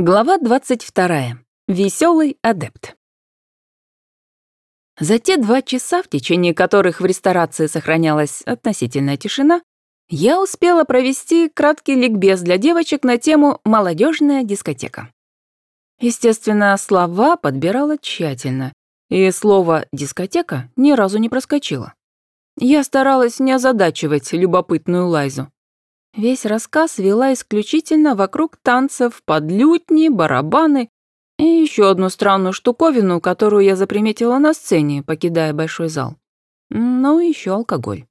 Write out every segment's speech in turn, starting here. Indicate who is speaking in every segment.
Speaker 1: Глава 22. Веселый адепт. За те два часа, в течение которых в ресторации сохранялась относительная тишина, я успела провести краткий ликбез для девочек на тему «молодежная дискотека». Естественно, слова подбирала тщательно, и слово «дискотека» ни разу не проскочило. Я старалась не озадачивать любопытную Лайзу. Весь рассказ вела исключительно вокруг танцев под лютни, барабаны и еще одну странную штуковину, которую я заприметила на сцене, покидая большой зал. Ну и еще алкоголь.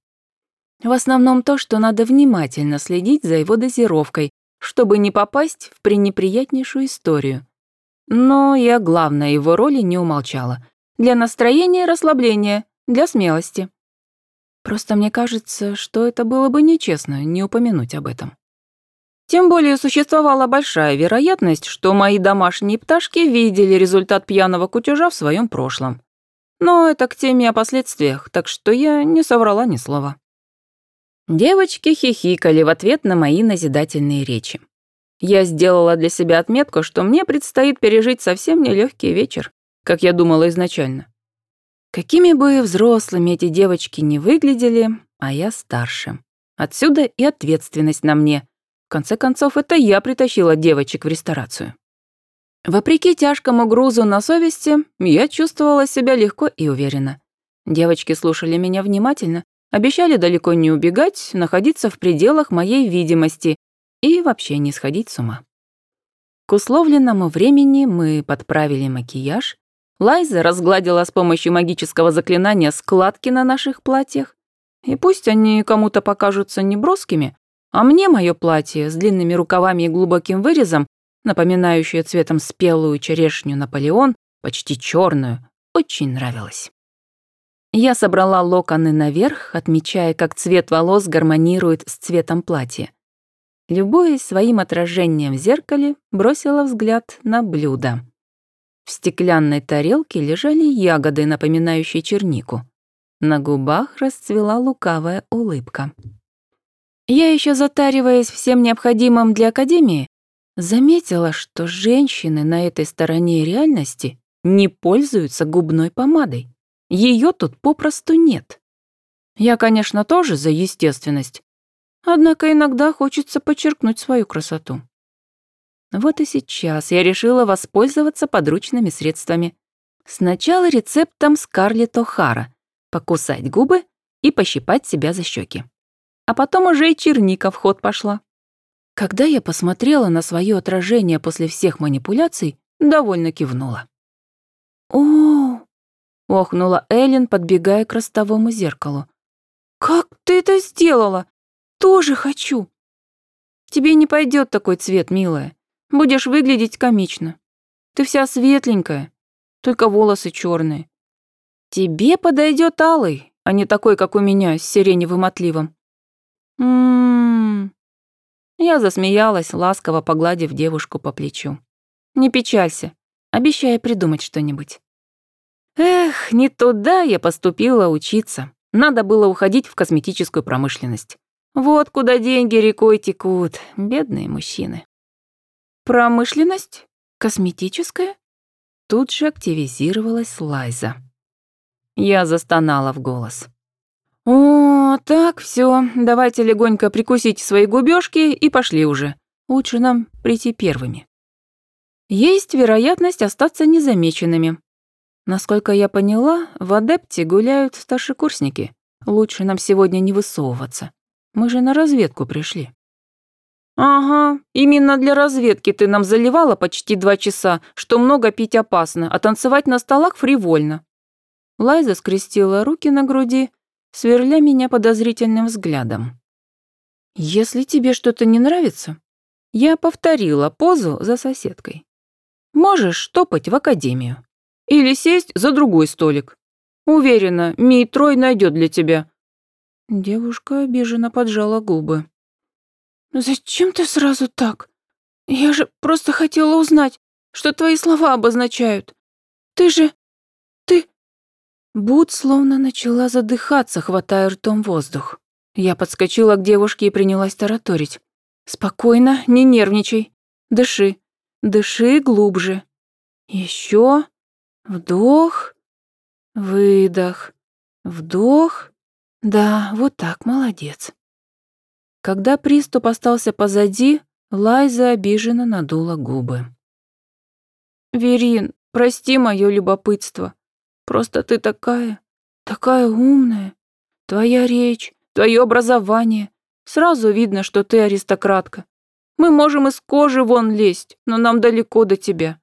Speaker 1: В основном то, что надо внимательно следить за его дозировкой, чтобы не попасть в пренеприятнейшую историю. Но я, главное, его роли не умолчала. Для настроения расслабления, для смелости. Просто мне кажется, что это было бы нечестно не упомянуть об этом. Тем более существовала большая вероятность, что мои домашние пташки видели результат пьяного кутежа в своем прошлом. Но это к теме о последствиях, так что я не соврала ни слова. Девочки хихикали в ответ на мои назидательные речи. Я сделала для себя отметку, что мне предстоит пережить совсем нелегкий вечер, как я думала изначально. Какими бы взрослыми эти девочки не выглядели, а я старше. Отсюда и ответственность на мне. В конце концов, это я притащила девочек в ресторацию. Вопреки тяжкому грузу на совести, я чувствовала себя легко и уверенно. Девочки слушали меня внимательно, обещали далеко не убегать, находиться в пределах моей видимости и вообще не сходить с ума. К условленному времени мы подправили макияж, Лайза разгладила с помощью магического заклинания складки на наших платьях. И пусть они кому-то покажутся неброскими, а мне мое платье с длинными рукавами и глубоким вырезом, напоминающее цветом спелую черешню Наполеон, почти черную, очень нравилось. Я собрала локоны наверх, отмечая, как цвет волос гармонирует с цветом платья. Любуясь своим отражением в зеркале, бросила взгляд на блюдо. В стеклянной тарелке лежали ягоды, напоминающие чернику. На губах расцвела лукавая улыбка. Я еще затариваясь всем необходимым для Академии, заметила, что женщины на этой стороне реальности не пользуются губной помадой. Ее тут попросту нет. Я, конечно, тоже за естественность, однако иногда хочется подчеркнуть свою красоту. Вот и сейчас я решила воспользоваться подручными средствами. Сначала рецептом Скарлетт О'Хара — покусать губы и пощипать себя за щеки. А потом уже и черника в ход пошла. Когда я посмотрела на свое отражение после всех манипуляций, довольно кивнула. «О!» — охнула Эллен, подбегая к ростовому зеркалу. «Как ты это сделала? Тоже хочу!» «Тебе не пойдет такой цвет, милая. Будешь выглядеть комично. Ты вся светленькая, только волосы черные. Тебе подойдет алый, а не такой, как у меня, с сиреневым отливом. Ммм. Я засмеялась, ласково погладив девушку по плечу. Не печалься, обещаю придумать что-нибудь. Эх, не туда я поступила учиться. Надо было уходить в косметическую промышленность. Вот куда деньги рекой текут, бедные мужчины. Промышленность? Косметическая? Тут же активизировалась Лайза. Я застонала в голос. «О, так, все, давайте легонько прикусить свои губёжки и пошли уже. Лучше нам прийти первыми». Есть вероятность остаться незамеченными. Насколько я поняла, в адепте гуляют старшекурсники. Лучше нам сегодня не высовываться. Мы же на разведку пришли. «Ага, именно для разведки ты нам заливала почти два часа, что много пить опасно, а танцевать на столах фривольно». Лайза скрестила руки на груди, сверля меня подозрительным взглядом. «Если тебе что-то не нравится, я повторила позу за соседкой. Можешь топать в академию. Или сесть за другой столик. Уверена, Мий Трой найдет для тебя». Девушка обиженно поджала губы. «Зачем ты сразу так? Я же просто хотела узнать, что твои слова обозначают. Ты же... ты...» Бут словно начала задыхаться, хватая ртом воздух. Я подскочила к девушке и принялась тараторить. «Спокойно, не нервничай. Дыши. Дыши глубже. Еще. Вдох. Выдох. Вдох. Да, вот так, молодец. Когда приступ остался позади, Лайза обиженно надула губы. «Верин, прости мое любопытство. Просто ты такая, такая умная. Твоя речь, твое образование. Сразу видно, что ты аристократка. Мы можем из кожи вон лезть, но нам далеко до тебя.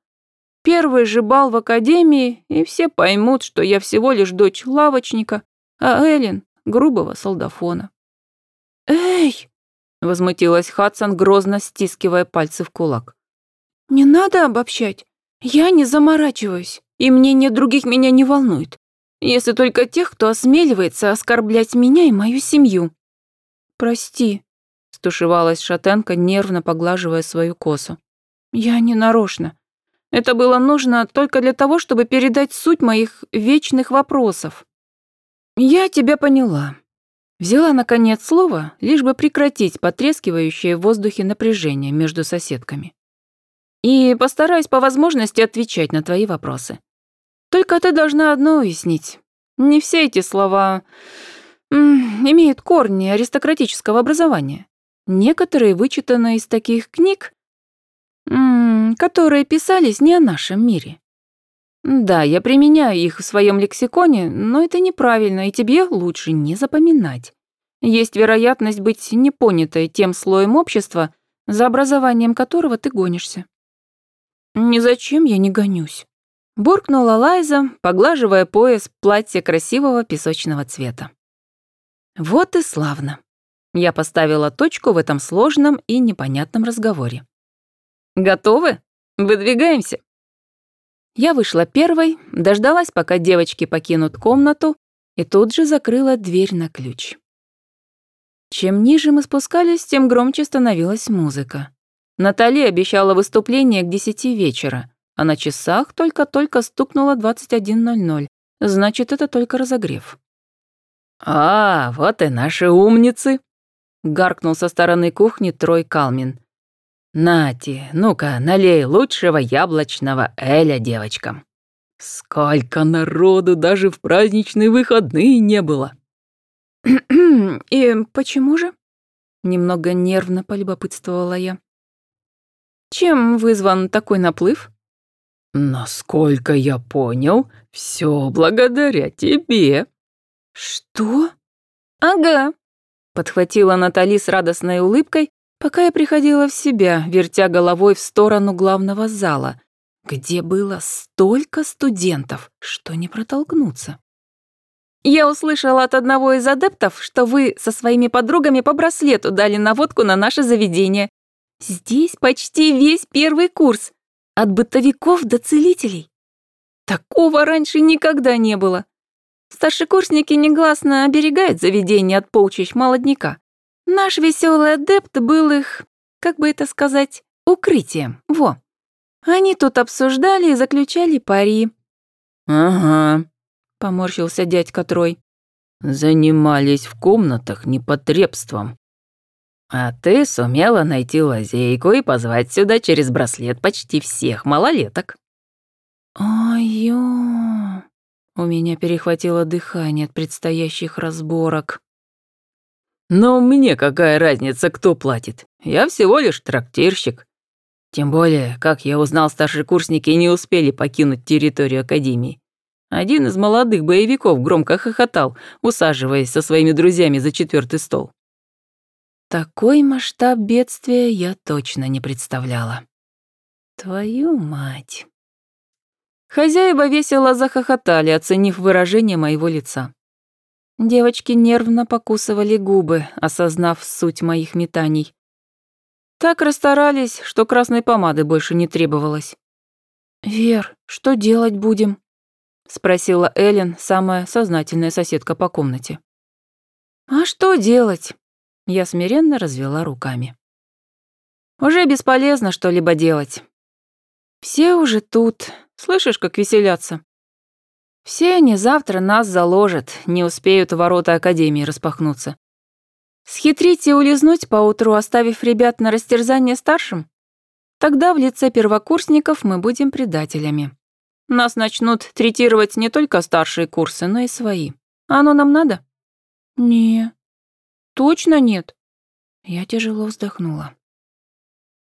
Speaker 1: Первый же бал в академии, и все поймут, что я всего лишь дочь лавочника, а Эллен — грубого солдафона». «Эй!» Возмутилась Хадсон, грозно стискивая пальцы в кулак. «Не надо обобщать. Я не заморачиваюсь, и мнение других меня не волнует. Если только тех, кто осмеливается оскорблять меня и мою семью». «Прости», — стушевалась шатенка, нервно поглаживая свою косу. «Я не нарочно. Это было нужно только для того, чтобы передать суть моих вечных вопросов». «Я тебя поняла», Взяла, наконец, слово, лишь бы прекратить потрескивающее в воздухе напряжение между соседками. И постараюсь по возможности отвечать на твои вопросы. Только ты должна одно уяснить. Не все эти слова имеют корни аристократического образования. Некоторые вычитаны из таких книг, которые писались не о нашем мире. Да, я применяю их в своем лексиконе, но это неправильно, и тебе лучше не запоминать. Есть вероятность быть непонятой тем слоем общества, за образованием которого ты гонишься. Ни зачем я не гонюсь. Буркнула Лайза, поглаживая пояс платья красивого песочного цвета. Вот и славно. Я поставила точку в этом сложном и непонятном разговоре. Готовы? Выдвигаемся. Я вышла первой, дождалась, пока девочки покинут комнату, и тут же закрыла дверь на ключ. Чем ниже мы спускались, тем громче становилась музыка. Натали обещала выступление к десяти вечера, а на часах только-только стукнуло 21.00. Значит, это только разогрев. «А, вот и наши умницы!» — гаркнул со стороны кухни Трой Калмин. «Нати, ну-ка, налей лучшего яблочного Эля девочкам». Сколько народу даже в праздничные выходные не было. «И почему же?» Немного нервно полюбопытствовала я. «Чем вызван такой наплыв?» «Насколько я понял, все благодаря тебе». «Что?» «Ага», — подхватила Натали с радостной улыбкой, пока я приходила в себя, вертя головой в сторону главного зала, где было столько студентов, что не протолкнуться. Я услышала от одного из адептов, что вы со своими подругами по браслету дали наводку на наше заведение. Здесь почти весь первый курс, от бытовиков до целителей. Такого раньше никогда не было. Старшекурсники негласно оберегают заведение от полчищ молодняка. Наш веселый адепт был их, как бы это сказать, укрытием. Во. Они тут обсуждали и заключали пари. «Ага», — поморщился дядька Трой. «Занимались в комнатах непотребством. А ты сумела найти лазейку и позвать сюда через браслет почти всех малолеток». «Ой-ё...» У меня перехватило дыхание от предстоящих разборок. Но мне какая разница, кто платит? Я всего лишь трактирщик. Тем более, как я узнал, старшекурсники не успели покинуть территорию Академии. Один из молодых боевиков громко хохотал, усаживаясь со своими друзьями за четвертый стол. Такой масштаб бедствия я точно не представляла. Твою мать. Хозяева весело захохотали, оценив выражение моего лица. Девочки нервно покусывали губы, осознав суть моих метаний. Так расстарались, что красной помады больше не требовалось. «Вер, что делать будем?» — спросила Эллен, самая сознательная соседка по комнате. «А что делать?» — я смиренно развела руками. «Уже бесполезно что-либо делать. Все уже тут, слышишь, как веселятся? Все они завтра нас заложат, не успеют ворота Академии распахнуться. Схитрить и улизнуть поутру, оставив ребят на растерзание старшим? Тогда в лице первокурсников мы будем предателями. Нас начнут третировать не только старшие курсы, но и свои. А оно нам надо? Не. Точно нет. Я тяжело вздохнула.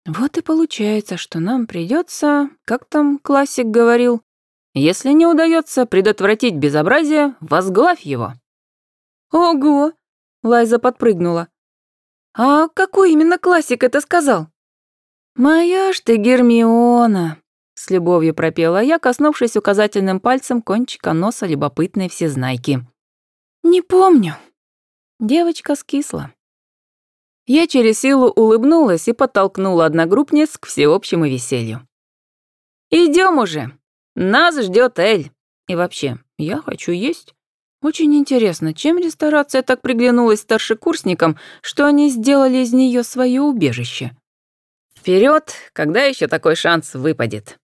Speaker 1: Вот и получается, что нам придется, как там классик говорил, если не удается предотвратить безобразие, возглавь его. Ого! Лайза подпрыгнула. А какой именно классик это сказал? Моя ж ты Гермиона, с любовью пропела я, коснувшись указательным пальцем кончика носа любопытной всезнайки. Не помню. Девочка скисла. Я через силу улыбнулась и подтолкнула одногруппниц к всеобщему веселью. Идем уже. Нас ждет Эль. И вообще, я хочу есть. Очень интересно, чем ресторация так приглянулась старшекурсникам, что они сделали из нее свое убежище. Вперед, когда еще такой шанс выпадет?